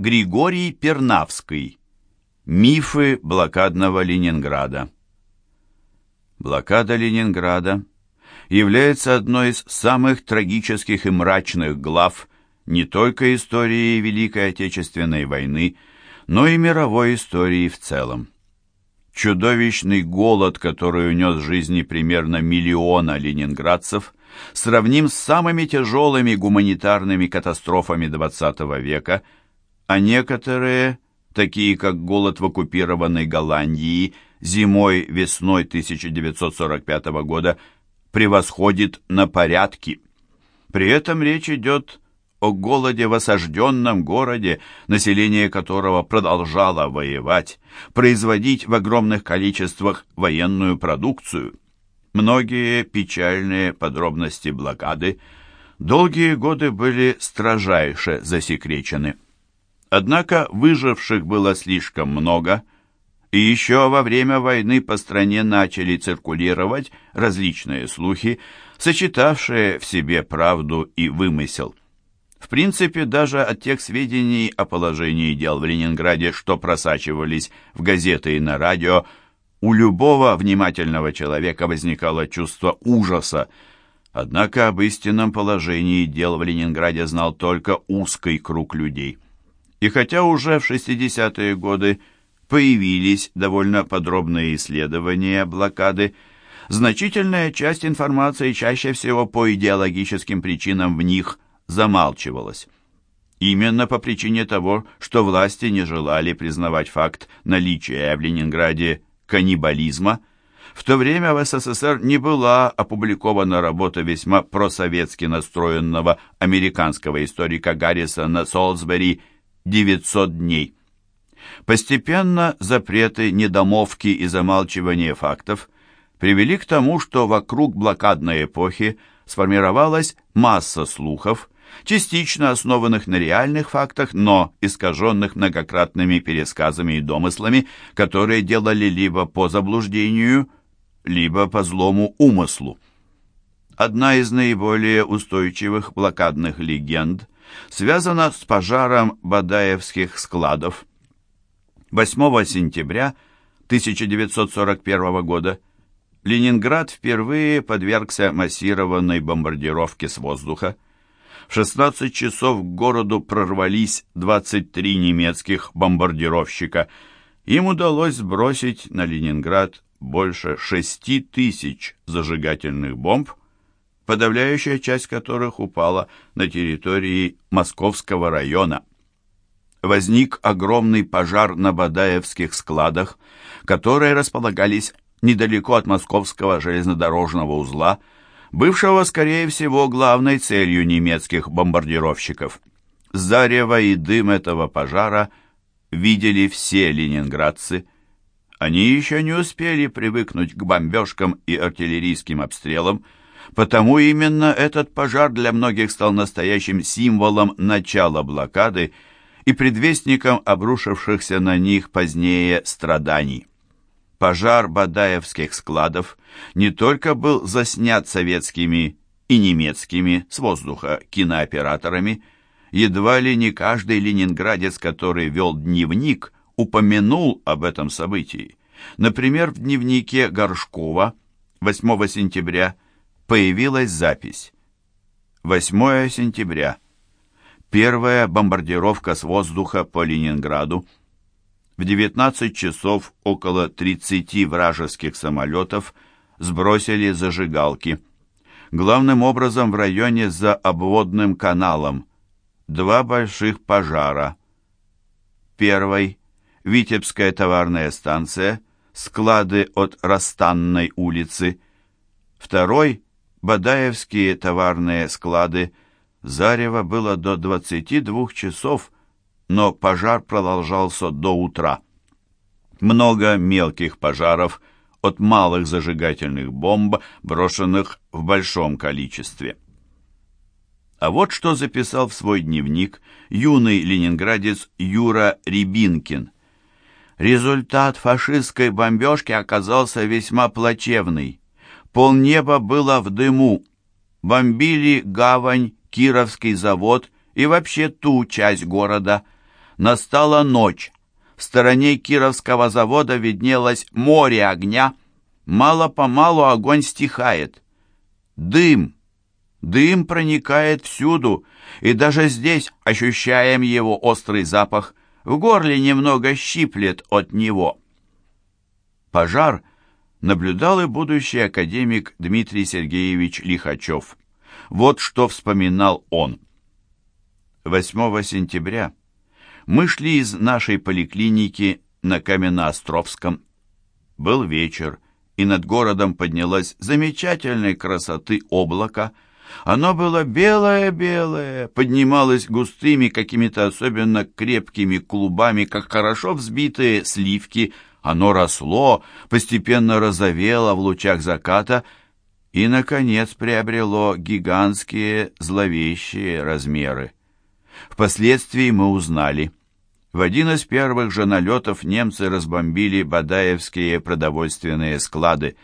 Григорий Пернавский. Мифы блокадного Ленинграда. Блокада Ленинграда является одной из самых трагических и мрачных глав не только истории Великой Отечественной войны, но и мировой истории в целом. Чудовищный голод, который унес жизни примерно миллиона ленинградцев, сравним с самыми тяжелыми гуманитарными катастрофами XX века – а некоторые, такие как голод в оккупированной Голландии зимой-весной 1945 года, превосходит на порядки. При этом речь идет о голоде в осажденном городе, население которого продолжало воевать, производить в огромных количествах военную продукцию. Многие печальные подробности блокады долгие годы были строжайше засекречены. Однако выживших было слишком много, и еще во время войны по стране начали циркулировать различные слухи, сочетавшие в себе правду и вымысел. В принципе, даже от тех сведений о положении дел в Ленинграде, что просачивались в газеты и на радио, у любого внимательного человека возникало чувство ужаса. Однако об истинном положении дел в Ленинграде знал только узкий круг людей. И хотя уже в 60-е годы появились довольно подробные исследования блокады, значительная часть информации чаще всего по идеологическим причинам в них замалчивалась. Именно по причине того, что власти не желали признавать факт наличия в Ленинграде каннибализма, в то время в СССР не была опубликована работа весьма просоветски настроенного американского историка Гаррисона Солсбери 900 дней. Постепенно запреты, недомовки и замалчивание фактов привели к тому, что вокруг блокадной эпохи сформировалась масса слухов, частично основанных на реальных фактах, но искаженных многократными пересказами и домыслами, которые делали либо по заблуждению, либо по злому умыслу. Одна из наиболее устойчивых блокадных легенд – связана с пожаром Бадаевских складов. 8 сентября 1941 года Ленинград впервые подвергся массированной бомбардировке с воздуха. В 16 часов к городу прорвались 23 немецких бомбардировщика. Им удалось сбросить на Ленинград больше 6 тысяч зажигательных бомб, подавляющая часть которых упала на территории Московского района. Возник огромный пожар на Бадаевских складах, которые располагались недалеко от Московского железнодорожного узла, бывшего, скорее всего, главной целью немецких бомбардировщиков. Зарево и дым этого пожара видели все ленинградцы. Они еще не успели привыкнуть к бомбежкам и артиллерийским обстрелам, Потому именно этот пожар для многих стал настоящим символом начала блокады и предвестником обрушившихся на них позднее страданий. Пожар Бадаевских складов не только был заснят советскими и немецкими с воздуха кинооператорами, едва ли не каждый ленинградец, который вел дневник, упомянул об этом событии. Например, в дневнике Горшкова 8 сентября появилась запись. 8 сентября. Первая бомбардировка с воздуха по Ленинграду. В 19 часов около 30 вражеских самолетов сбросили зажигалки. Главным образом в районе за обводным каналом. Два больших пожара. Первый. Витебская товарная станция. Склады от Растанной улицы. Второй. Бадаевские товарные склады. Зарево было до 22 часов, но пожар продолжался до утра. Много мелких пожаров от малых зажигательных бомб, брошенных в большом количестве. А вот что записал в свой дневник юный ленинградец Юра Рябинкин. Результат фашистской бомбежки оказался весьма плачевный. Полнеба было в дыму. Бомбили гавань, Кировский завод и вообще ту часть города. Настала ночь. В стороне Кировского завода виднелось море огня. Мало-помалу огонь стихает. Дым, дым проникает всюду, и даже здесь ощущаем его острый запах. В горле немного щиплет от него. Пожар наблюдал и будущий академик Дмитрий Сергеевич Лихачев. Вот что вспоминал он. 8 сентября мы шли из нашей поликлиники на Каменноостровском. Был вечер, и над городом поднялось замечательной красоты облако. Оно было белое-белое, поднималось густыми какими-то особенно крепкими клубами, как хорошо взбитые сливки. Оно росло, постепенно розовело в лучах заката и, наконец, приобрело гигантские зловещие размеры. Впоследствии мы узнали. В один из первых же налетов немцы разбомбили бадаевские продовольственные склады.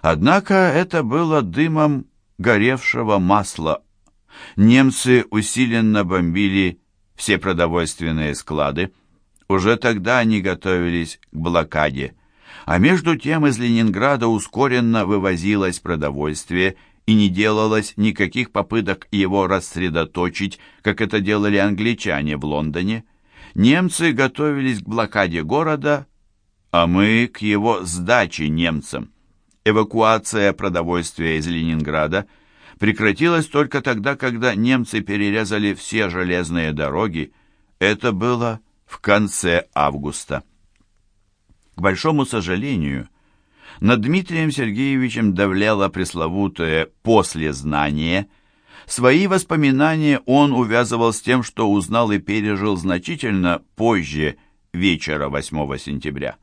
Однако это было дымом горевшего масла. Немцы усиленно бомбили все продовольственные склады. Уже тогда они готовились к блокаде. А между тем из Ленинграда ускоренно вывозилось продовольствие и не делалось никаких попыток его рассредоточить, как это делали англичане в Лондоне. Немцы готовились к блокаде города, а мы к его сдаче немцам. Эвакуация продовольствия из Ленинграда прекратилась только тогда, когда немцы перерезали все железные дороги. Это было в конце августа. К большому сожалению, над Дмитрием Сергеевичем давляло пресловутое «послезнание». Свои воспоминания он увязывал с тем, что узнал и пережил значительно позже вечера 8 сентября.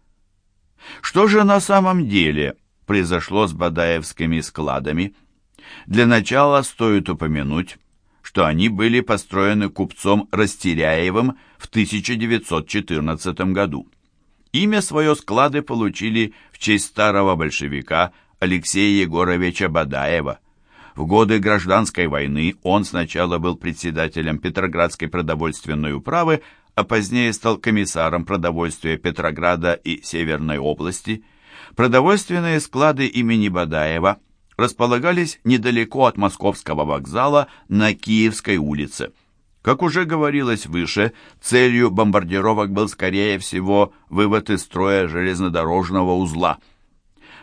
Что же на самом деле произошло с Бадаевскими складами? Для начала стоит упомянуть, что они были построены купцом Растеряевым в 1914 году. Имя свое склады получили в честь старого большевика Алексея Егоровича Бадаева. В годы гражданской войны он сначала был председателем Петроградской продовольственной управы, а позднее стал комиссаром продовольствия Петрограда и Северной области. Продовольственные склады имени Бадаева располагались недалеко от Московского вокзала на Киевской улице. Как уже говорилось выше, целью бомбардировок был, скорее всего, вывод из строя железнодорожного узла.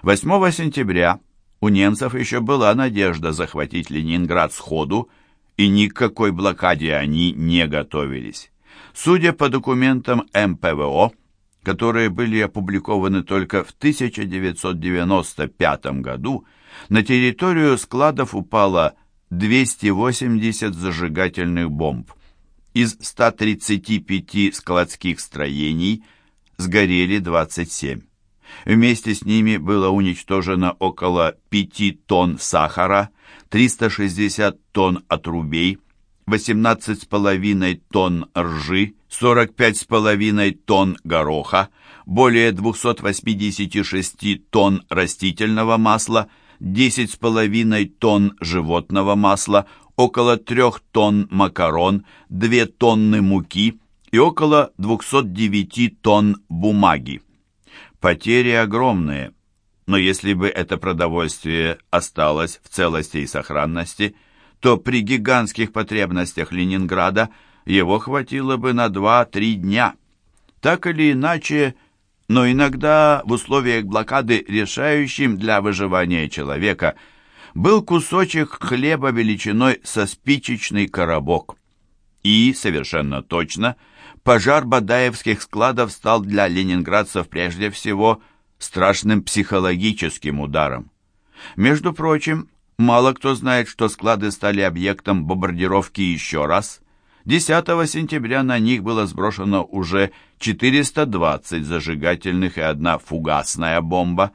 8 сентября у немцев еще была надежда захватить Ленинград сходу, и никакой блокаде они не готовились. Судя по документам МПВО, которые были опубликованы только в 1995 году, на территорию складов упало 280 зажигательных бомб. Из 135 складских строений сгорели 27. Вместе с ними было уничтожено около 5 тонн сахара, 360 тонн отрубей, 18,5 тонн ржи, 45,5 тонн гороха, более 286 тонн растительного масла, 10,5 тонн животного масла, около 3 тонн макарон, 2 тонны муки и около 209 тонн бумаги. Потери огромные, но если бы это продовольствие осталось в целости и сохранности, то при гигантских потребностях Ленинграда его хватило бы на 2-3 дня. Так или иначе, но иногда в условиях блокады решающим для выживания человека был кусочек хлеба величиной со спичечный коробок. И, совершенно точно, пожар Бадаевских складов стал для ленинградцев прежде всего страшным психологическим ударом. Между прочим, мало кто знает, что склады стали объектом бомбардировки еще раз – 10 сентября на них было сброшено уже 420 зажигательных и одна фугасная бомба.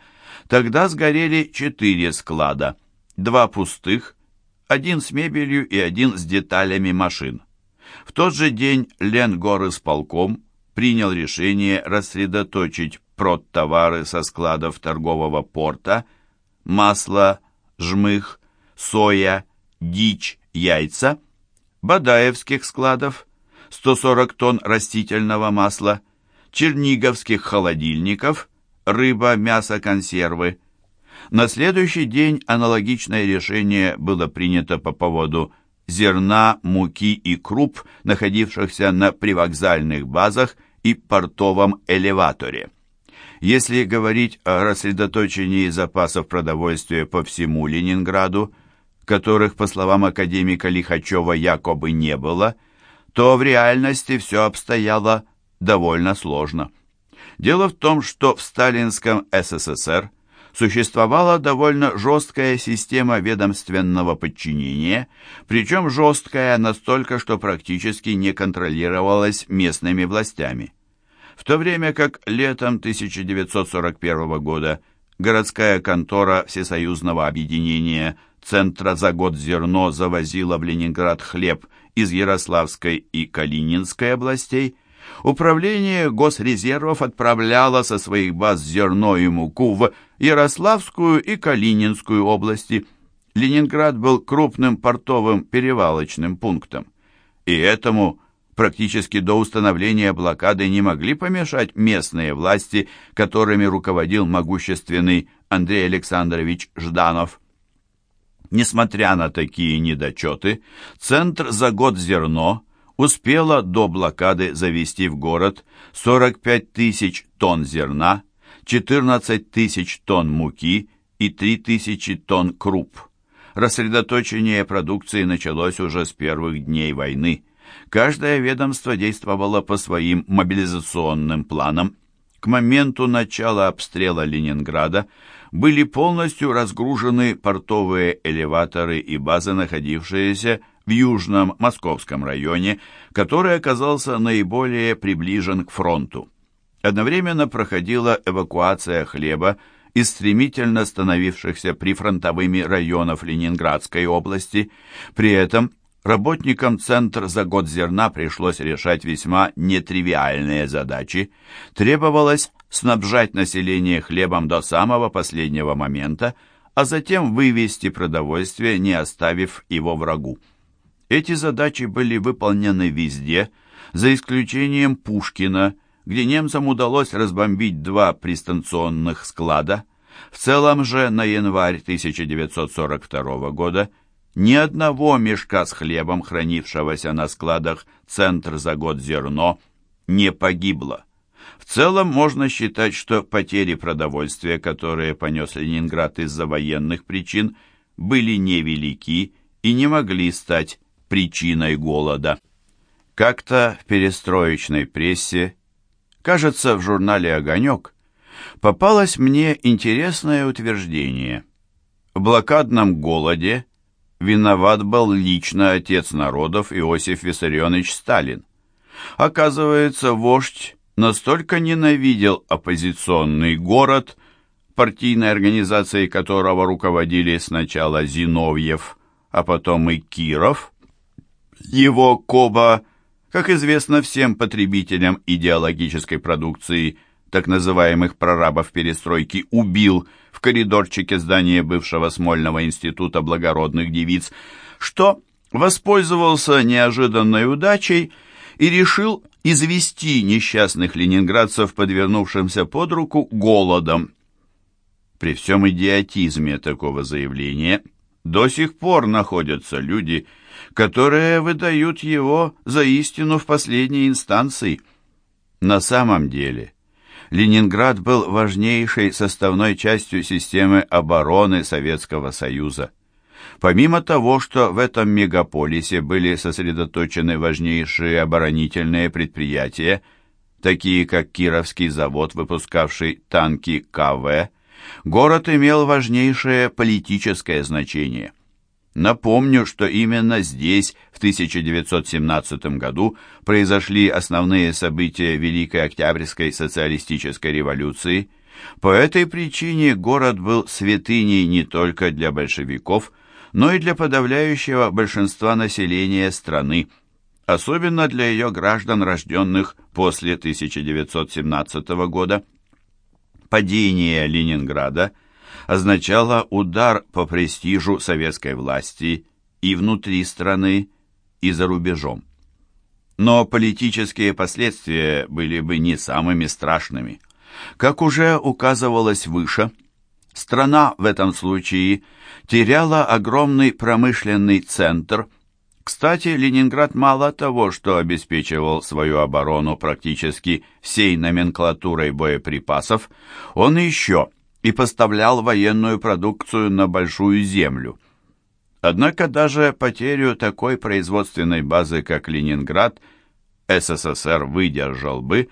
Тогда сгорели четыре склада, два пустых, один с мебелью и один с деталями машин. В тот же день Ленгор исполком принял решение рассредоточить продтовары со складов торгового порта, масло, жмых, соя, дичь, яйца – Бадаевских складов 140 тонн растительного масла, черниговских холодильников, рыба, мясо, консервы. На следующий день аналогичное решение было принято по поводу зерна, муки и круп, находившихся на привокзальных базах и портовом элеваторе. Если говорить о рассредоточении запасов продовольствия по всему Ленинграду, которых, по словам академика Лихачева, якобы не было, то в реальности все обстояло довольно сложно. Дело в том, что в сталинском СССР существовала довольно жесткая система ведомственного подчинения, причем жесткая настолько, что практически не контролировалась местными властями. В то время как летом 1941 года городская контора Всесоюзного объединения Центра за год зерно завозила в Ленинград хлеб из Ярославской и Калининской областей, Управление госрезервов отправляло со своих баз зерно и муку в Ярославскую и Калининскую области. Ленинград был крупным портовым перевалочным пунктом. И этому практически до установления блокады не могли помешать местные власти, которыми руководил могущественный Андрей Александрович Жданов. Несмотря на такие недочеты, Центр за год зерно – успела до блокады завести в город 45 тысяч тонн зерна, 14 тысяч тонн муки и 3 тысячи тонн круп. Рассредоточение продукции началось уже с первых дней войны. Каждое ведомство действовало по своим мобилизационным планам. К моменту начала обстрела Ленинграда были полностью разгружены портовые элеваторы и базы, находившиеся в южном московском районе, который оказался наиболее приближен к фронту. Одновременно проходила эвакуация хлеба из стремительно становившихся прифронтовыми районов Ленинградской области. При этом работникам Центр за год зерна пришлось решать весьма нетривиальные задачи. Требовалось снабжать население хлебом до самого последнего момента, а затем вывести продовольствие, не оставив его врагу. Эти задачи были выполнены везде, за исключением Пушкина, где немцам удалось разбомбить два пристанционных склада. В целом же на январь 1942 года ни одного мешка с хлебом, хранившегося на складах «Центр за год зерно», не погибло. В целом можно считать, что потери продовольствия, которые понес Ленинград из-за военных причин, были невелики и не могли стать причиной голода. Как-то в перестроечной прессе, кажется, в журнале «Огонек», попалось мне интересное утверждение. В блокадном голоде виноват был лично отец народов Иосиф Виссарионович Сталин. Оказывается, вождь настолько ненавидел оппозиционный город, партийной организацией которого руководили сначала Зиновьев, а потом и Киров, его Коба, как известно всем потребителям идеологической продукции, так называемых прорабов перестройки, убил в коридорчике здания бывшего Смольного института благородных девиц, что воспользовался неожиданной удачей и решил извести несчастных ленинградцев, подвернувшимся под руку, голодом. При всем идиотизме такого заявления до сих пор находятся люди, которые выдают его за истину в последней инстанции. На самом деле, Ленинград был важнейшей составной частью системы обороны Советского Союза. Помимо того, что в этом мегаполисе были сосредоточены важнейшие оборонительные предприятия, такие как Кировский завод, выпускавший танки КВ, город имел важнейшее политическое значение – Напомню, что именно здесь в 1917 году произошли основные события Великой Октябрьской социалистической революции. По этой причине город был святыней не только для большевиков, но и для подавляющего большинства населения страны, особенно для ее граждан, рожденных после 1917 года. Падение Ленинграда – означало удар по престижу советской власти и внутри страны, и за рубежом. но политические последствия были бы не самыми страшными. Как уже указывалось выше, страна в этом случае теряла огромный промышленный центр. Кстати, Ленинград мало того, что обеспечивал свою оборону практически всей номенклатурой боеприпасов, он еще и поставлял военную продукцию на Большую Землю. Однако даже потерю такой производственной базы, как Ленинград, СССР выдержал бы,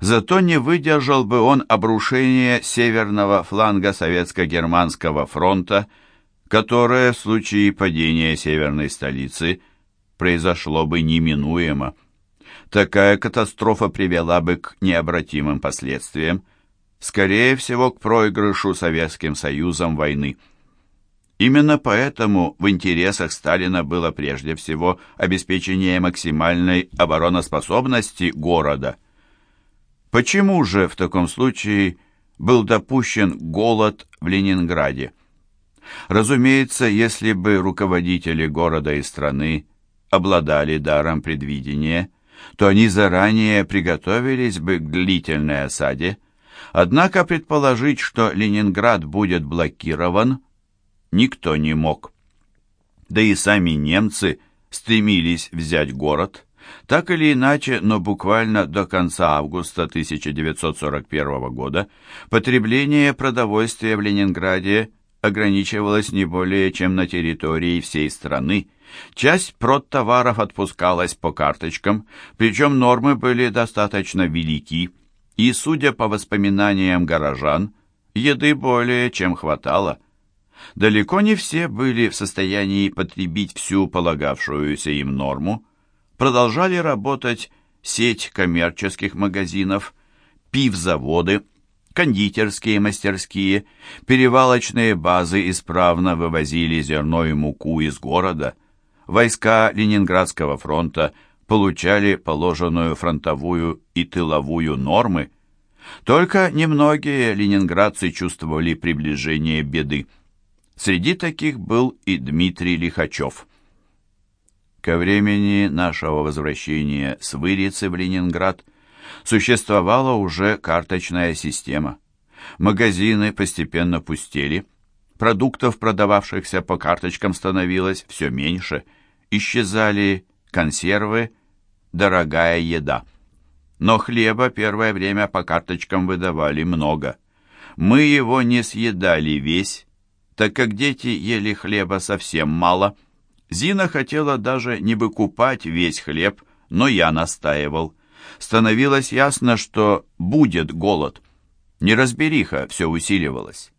зато не выдержал бы он обрушения северного фланга Советско-Германского фронта, которое в случае падения северной столицы произошло бы неминуемо. Такая катастрофа привела бы к необратимым последствиям, скорее всего, к проигрышу Советским Союзом войны. Именно поэтому в интересах Сталина было прежде всего обеспечение максимальной обороноспособности города. Почему же в таком случае был допущен голод в Ленинграде? Разумеется, если бы руководители города и страны обладали даром предвидения, то они заранее приготовились бы к длительной осаде, однако предположить, что Ленинград будет блокирован, никто не мог. Да и сами немцы стремились взять город. Так или иначе, но буквально до конца августа 1941 года потребление продовольствия в Ленинграде ограничивалась не более чем на территории всей страны. Часть продтоваров отпускалась по карточкам, причем нормы были достаточно велики, и, судя по воспоминаниям горожан, еды более чем хватало. Далеко не все были в состоянии потребить всю полагавшуюся им норму. Продолжали работать сеть коммерческих магазинов, пивзаводы, кондитерские мастерские, перевалочные базы исправно вывозили зерно и муку из города. Войска Ленинградского фронта получали положенную фронтовую и тыловую нормы. Только немногие ленинградцы чувствовали приближение беды. Среди таких был и Дмитрий Лихачев. Ко времени нашего возвращения с Вырицы в Ленинград существовала уже карточная система. Магазины постепенно пустели, продуктов, продававшихся по карточкам, становилось все меньше, исчезали консервы, дорогая еда. Но хлеба первое время по карточкам выдавали много. Мы его не съедали весь, так как дети ели хлеба совсем мало. Зина хотела даже не выкупать весь хлеб, но я настаивал становилось ясно, что будет голод. Неразбериха все усиливалась.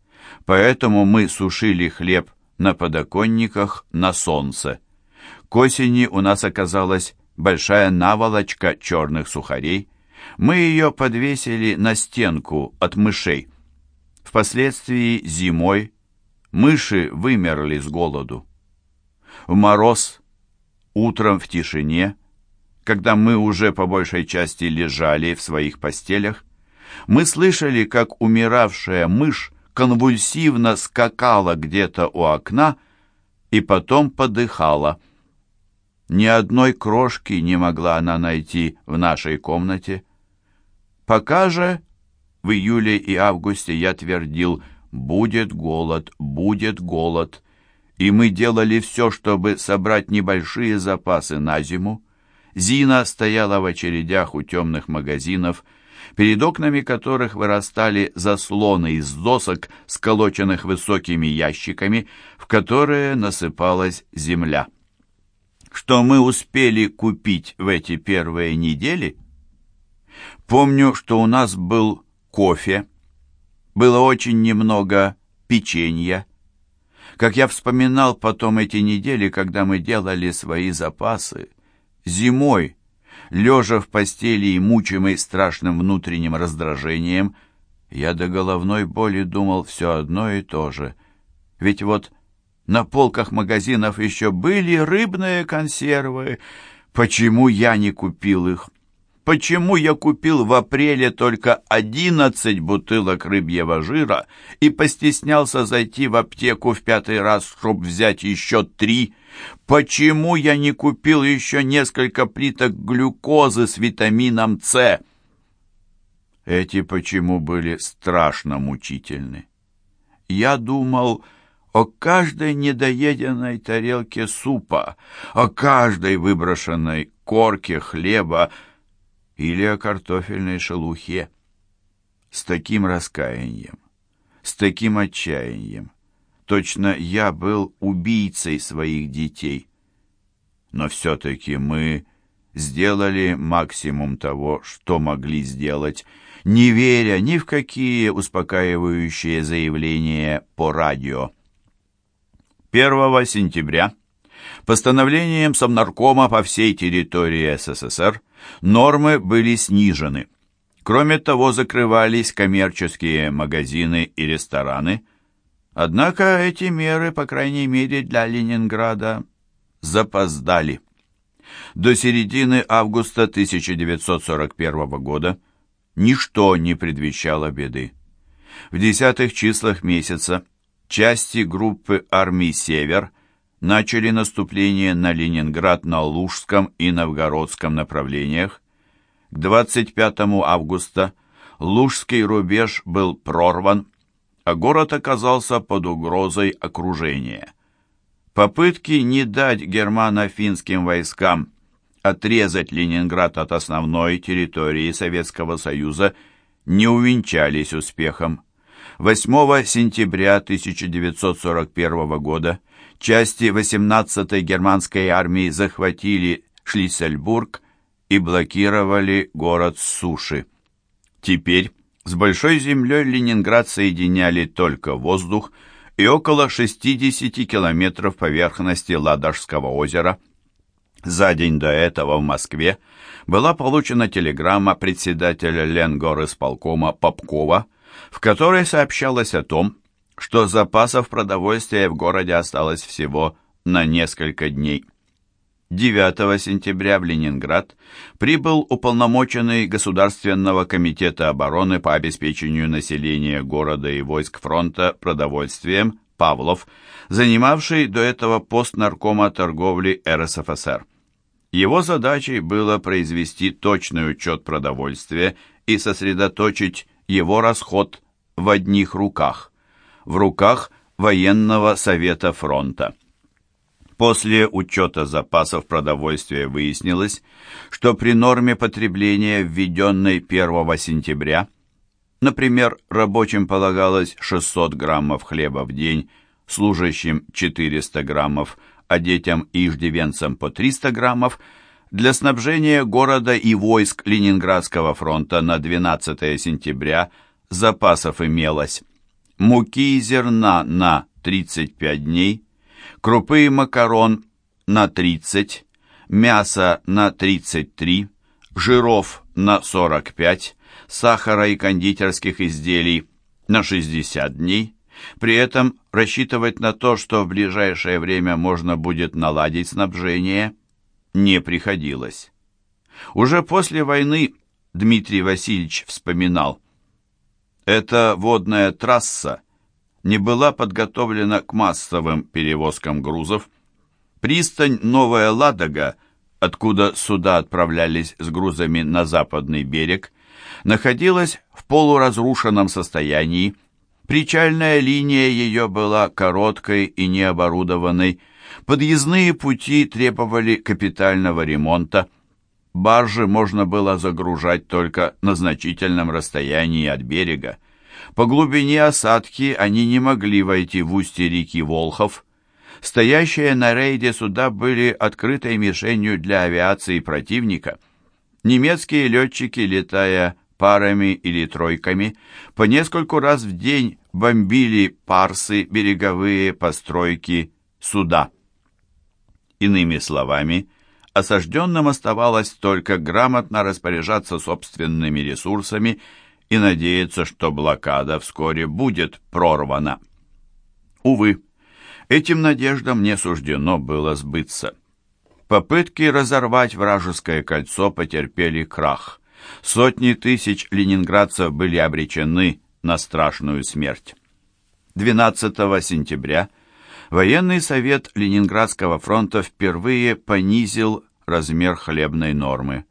Поэтому мы сушили хлеб на подоконниках на солнце. К осени у нас оказалась большая наволочка черных сухарей. Мы ее подвесили на стенку от мышей. Впоследствии зимой мыши вымерли с голоду. В мороз, утром в тишине, когда мы уже по большей части лежали в своих постелях, мы слышали, как умиравшая мышь конвульсивно скакала где-то у окна и потом подыхала. Ни одной крошки не могла она найти в нашей комнате. Пока же в июле и августе я твердил «будет голод, будет голод», и мы делали все, чтобы собрать небольшие запасы на зиму. Зина стояла в очередях у темных магазинов, перед окнами которых вырастали заслоны из досок, сколоченных высокими ящиками, в которые насыпалась земля. Что мы успели купить в эти первые недели? Помню, что у нас был кофе, было очень немного печенья. Как я вспоминал потом эти недели, когда мы делали свои запасы, Зимой, лежа в постели и мучимый страшным внутренним раздражением, я до головной боли думал все одно и то же. Ведь вот на полках магазинов еще были рыбные консервы. Почему я не купил их? Почему я купил в апреле только 11 бутылок рыбьего жира и постеснялся зайти в аптеку в пятый раз, чтобы взять еще три? Почему я не купил еще несколько плиток глюкозы с витамином С? Эти почему были страшно мучительны. Я думал о каждой недоеденной тарелке супа, о каждой выброшенной корке хлеба или о картофельной шелухе. С таким раскаянием, с таким отчаянием. Точно я был убийцей своих детей. Но все-таки мы сделали максимум того, что могли сделать, не веря ни в какие успокаивающие заявления по радио. 1 сентября постановлением Совнаркома по всей территории СССР нормы были снижены. Кроме того, закрывались коммерческие магазины и рестораны. Однако эти меры, по крайней мере для Ленинграда, запоздали. До середины августа 1941 года ничто не предвещало беды. В десятых числах месяца части группы армий «Север» начали наступление на Ленинград на Лужском и Новгородском направлениях. К 25 августа Лужский рубеж был прорван, а город оказался под угрозой окружения. Попытки не дать германо-финским войскам отрезать Ленинград от основной территории Советского Союза не увенчались успехом. 8 сентября 1941 года части 18-й германской армии захватили Шлиссельбург и блокировали город с суши. Теперь с Большой землей Ленинград соединяли только воздух и около 60 километров поверхности Ладожского озера – за день до этого в Москве была получена телеграмма председателя Ленгорисполкома Попкова, в которой сообщалось о том, что запасов продовольствия в городе осталось всего на несколько дней. 9 сентября в Ленинград прибыл уполномоченный Государственного комитета обороны по обеспечению населения города и войск фронта продовольствием Павлов, занимавший до этого пост наркома торговли РСФСР. Его задачей было произвести точный учет продовольствия и сосредоточить его расход в одних руках, в руках военного совета фронта. После учета запасов продовольствия выяснилось, что при норме потребления, введенной 1 сентября, например, рабочим полагалось 600 граммов хлеба в день, служащим 400 граммов, а детям и иждивенцам по 300 граммов, для снабжения города и войск Ленинградского фронта на 12 сентября запасов имелось муки и зерна на 35 дней, крупы и макарон на 30, мясо на 33, жиров на 45, сахара и кондитерских изделий на 60 дней, при этом рассчитывать на то, что в ближайшее время можно будет наладить снабжение, не приходилось. Уже после войны Дмитрий Васильевич вспоминал, «Эта водная трасса не была подготовлена к массовым перевозкам грузов. Пристань Новая Ладога, откуда суда отправлялись с грузами на западный берег, находилась в полуразрушенном состоянии, Причальная линия ее была короткой и необорудованной. Подъездные пути требовали капитального ремонта. Баржи можно было загружать только на значительном расстоянии от берега. По глубине осадки они не могли войти в устье реки Волхов. Стоящие на рейде суда были открытой мишенью для авиации противника. Немецкие летчики, летая парами или тройками, по нескольку раз в день бомбили парсы, береговые постройки, суда. Иными словами, осажденным оставалось только грамотно распоряжаться собственными ресурсами и надеяться, что блокада вскоре будет прорвана. Увы, этим надеждам не суждено было сбыться. Попытки разорвать вражеское кольцо потерпели крах. Сотни тысяч ленинградцев были обречены на страшную смерть. 12 сентября военный совет Ленинградского фронта впервые понизил размер хлебной нормы.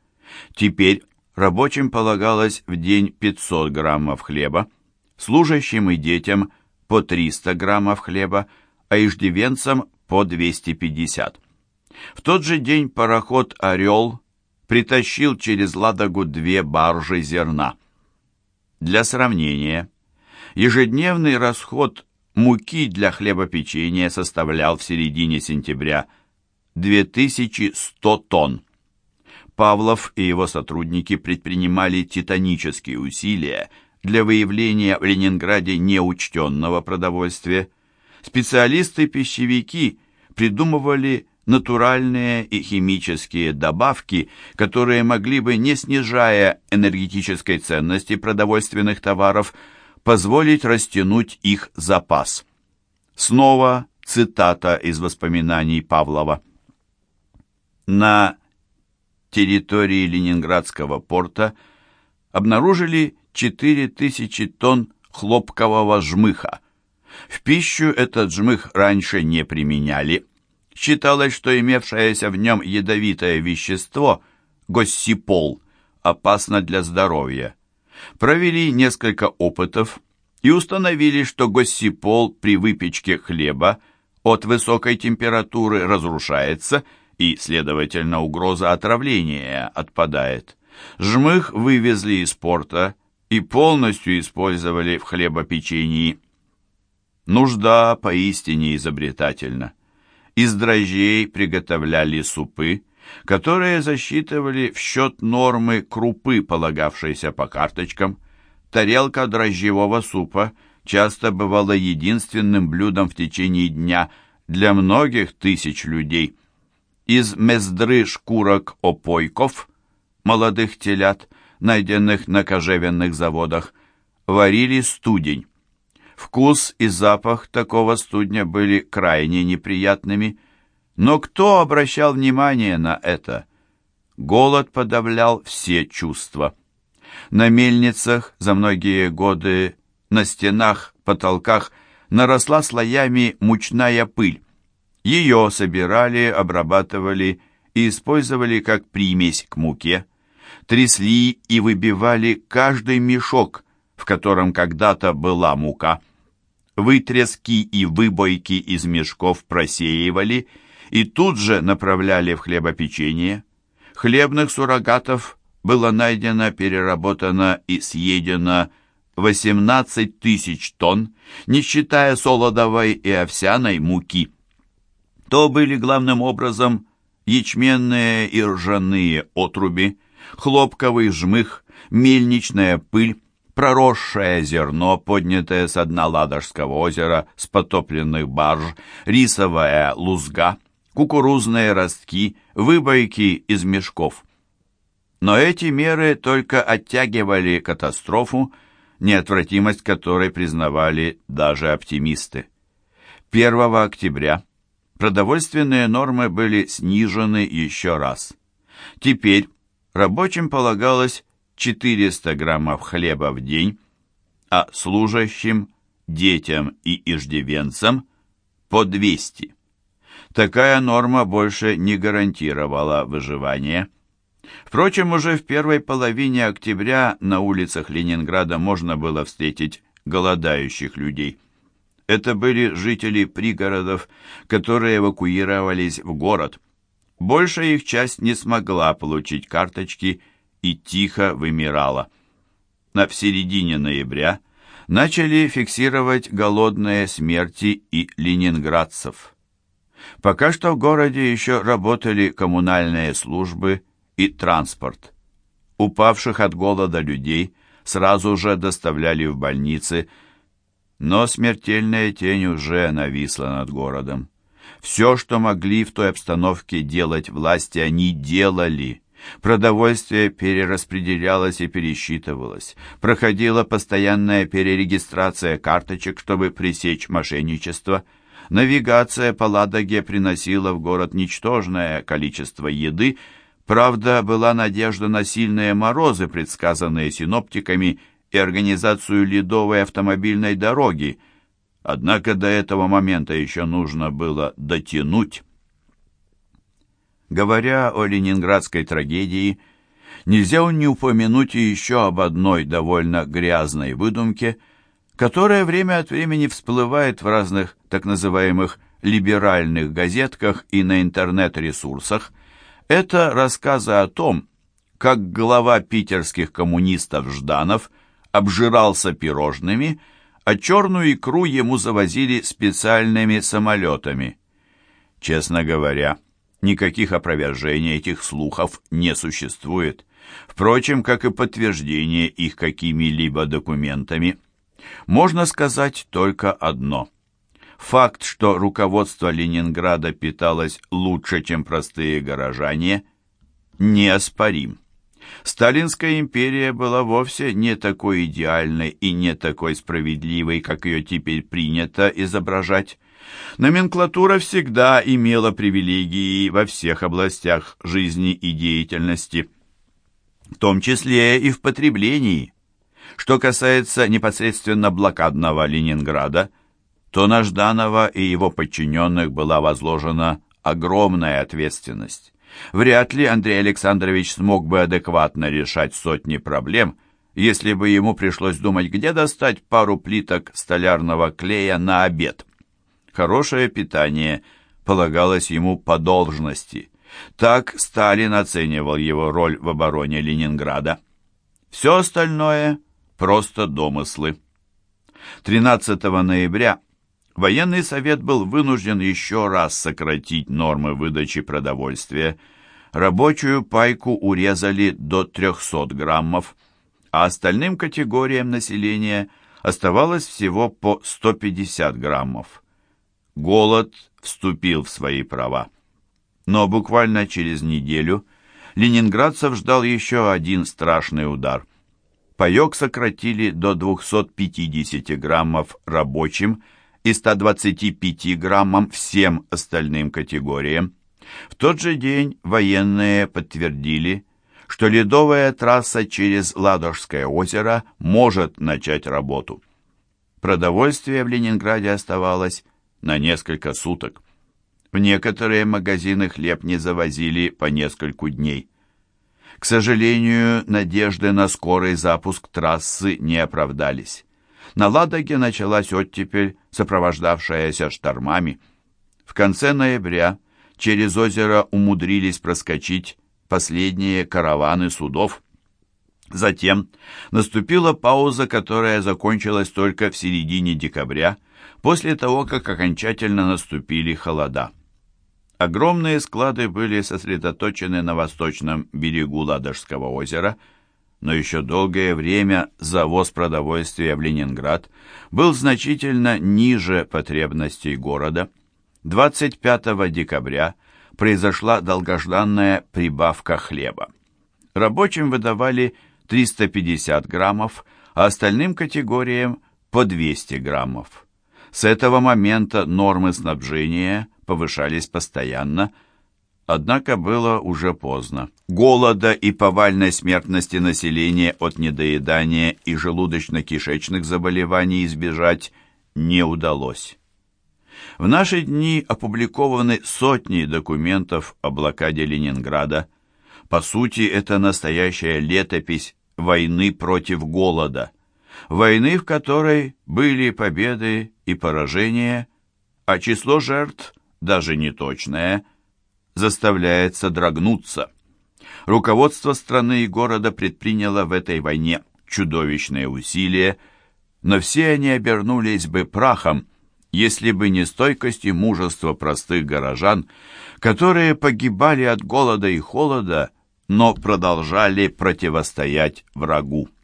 Теперь рабочим полагалось в день 500 граммов хлеба, служащим и детям по 300 граммов хлеба, а иждивенцам по 250. В тот же день пароход «Орел» притащил через Ладогу две баржи зерна. Для сравнения, ежедневный расход муки для хлебопечения составлял в середине сентября 2100 тонн. Павлов и его сотрудники предпринимали титанические усилия для выявления в Ленинграде неучтенного продовольствия. Специалисты-пищевики придумывали натуральные и химические добавки, которые могли бы, не снижая энергетической ценности продовольственных товаров, позволить растянуть их запас. Снова цитата из воспоминаний Павлова. На территории Ленинградского порта обнаружили 4000 тонн хлопкового жмыха. В пищу этот жмых раньше не применяли. Считалось, что имевшееся в нем ядовитое вещество, госсипол, опасно для здоровья. Провели несколько опытов и установили, что госсипол при выпечке хлеба от высокой температуры разрушается и, следовательно, угроза отравления отпадает. Жмых вывезли из порта и полностью использовали в хлебопечении. Нужда поистине изобретательна. Из дрожжей приготовляли супы, которые засчитывали в счет нормы крупы, полагавшейся по карточкам. Тарелка дрожжевого супа часто бывала единственным блюдом в течение дня для многих тысяч людей. Из мездры шкурок опойков, молодых телят, найденных на кожевенных заводах, варили студень. Вкус и запах такого студня были крайне неприятными, но кто обращал внимание на это? Голод подавлял все чувства. На мельницах за многие годы на стенах, потолках наросла слоями мучная пыль. Ее собирали, обрабатывали и использовали как примесь к муке. Трясли и выбивали каждый мешок, в котором когда-то была мука. Вытряски и выбойки из мешков просеивали и тут же направляли в хлебопечение. Хлебных суррогатов было найдено, переработано и съедено 18 тысяч тонн, не считая солодовой и овсяной муки. То были главным образом ячменные и ржаные отруби, хлопковый жмых, мельничная пыль, проросшее зерно, поднятое с дна Ладожского озера с потопленных барж, рисовая лузга, кукурузные ростки, выбойки из мешков. Но эти меры только оттягивали катастрофу, неотвратимость которой признавали даже оптимисты. 1 октября продовольственные нормы были снижены еще раз. Теперь рабочим полагалось 400 граммов хлеба в день, а служащим, детям и иждивенцам по 200. Такая норма больше не гарантировала выживание. Впрочем, уже в первой половине октября на улицах Ленинграда можно было встретить голодающих людей. Это были жители пригородов, которые эвакуировались в город. Большая их часть не смогла получить карточки и тихо вымирала. На в середине ноября начали фиксировать голодные смерти и ленинградцев. Пока что в городе еще работали коммунальные службы и транспорт. Упавших от голода людей сразу же доставляли в больницы, но смертельная тень уже нависла над городом. Все, что могли в той обстановке делать власти, они делали. Продовольствие перераспределялось и пересчитывалось. Проходила постоянная перерегистрация карточек, чтобы пресечь мошенничество. Навигация по Ладоге приносила в город ничтожное количество еды, Правда, была надежда на сильные морозы, предсказанные синоптиками, и организацию ледовой автомобильной дороги, однако до этого момента еще нужно было дотянуть. Говоря о ленинградской трагедии, нельзя не упомянуть и еще об одной довольно грязной выдумке, которая время от времени всплывает в разных так называемых либеральных газетках и на интернет-ресурсах. Это рассказы о том, как глава питерских коммунистов Жданов обжирался пирожными, а черную икру ему завозили специальными самолетами. Честно говоря, никаких опровержений этих слухов не существует. Впрочем, как и подтверждение их какими-либо документами. Можно сказать только одно. Факт, что руководство Ленинграда питалось лучше, чем простые горожане, неоспорим. Сталинская империя была вовсе не такой идеальной и не такой справедливой, как ее теперь принято изображать. Номенклатура всегда имела привилегии во всех областях жизни и деятельности, в том числе и в потреблении. Что касается непосредственно блокадного Ленинграда, то на Жданова и его подчиненных была возложена огромная ответственность. Вряд ли Андрей Александрович смог бы адекватно решать сотни проблем, если бы ему пришлось думать, где достать пару плиток столярного клея на обед. Хорошее питание полагалось ему по должности. Так Сталин оценивал его роль в обороне Ленинграда. Все остальное – просто домыслы. 13 ноября военный совет был вынужден еще раз сократить нормы выдачи продовольствия. Рабочую пайку урезали до 300 граммов, а остальным категориям населения оставалось всего по 150 граммов. Голод вступил в свои права. Но буквально через неделю ленинградцев ждал еще один страшный удар. Паек сократили до 250 граммов рабочим и 125 граммам всем остальным категориям. В тот же день военные подтвердили, что ледовая трасса через Ладожское озеро может начать работу. Продовольствие в Ленинграде оставалось на несколько суток. В некоторые магазины хлеб не завозили по нескольку дней. К сожалению, надежды на скорый запуск трассы не оправдались. На Ладоге началась оттепель, сопровождавшаяся штормами. В конце ноября через озеро умудрились проскочить последние караваны судов. Затем наступила пауза, которая закончилась только в середине декабря, после того, как окончательно наступили холода. Огромные склады были сосредоточены на восточном берегу Ладожского озера – но еще долгое время завоз продовольствия в Ленинград был значительно ниже потребностей города. 25 декабря произошла долгожданная прибавка хлеба. Рабочим выдавали 350 граммов, а остальным категориям по 200 граммов. С этого момента нормы снабжения повышались постоянно – Однако было уже поздно. Голода и повальной смертности населения от недоедания и желудочно-кишечных заболеваний избежать не удалось. В наши дни опубликованы сотни документов о блокаде Ленинграда. По сути, это настоящая летопись войны против голода. Войны, в которой были победы и поражения, а число жертв, даже не точное – заставляет содрогнуться. Руководство страны и города предприняло в этой войне чудовищные усилия, но все они обернулись бы прахом, если бы не стойкость и мужество простых горожан, которые погибали от голода и холода, но продолжали противостоять врагу.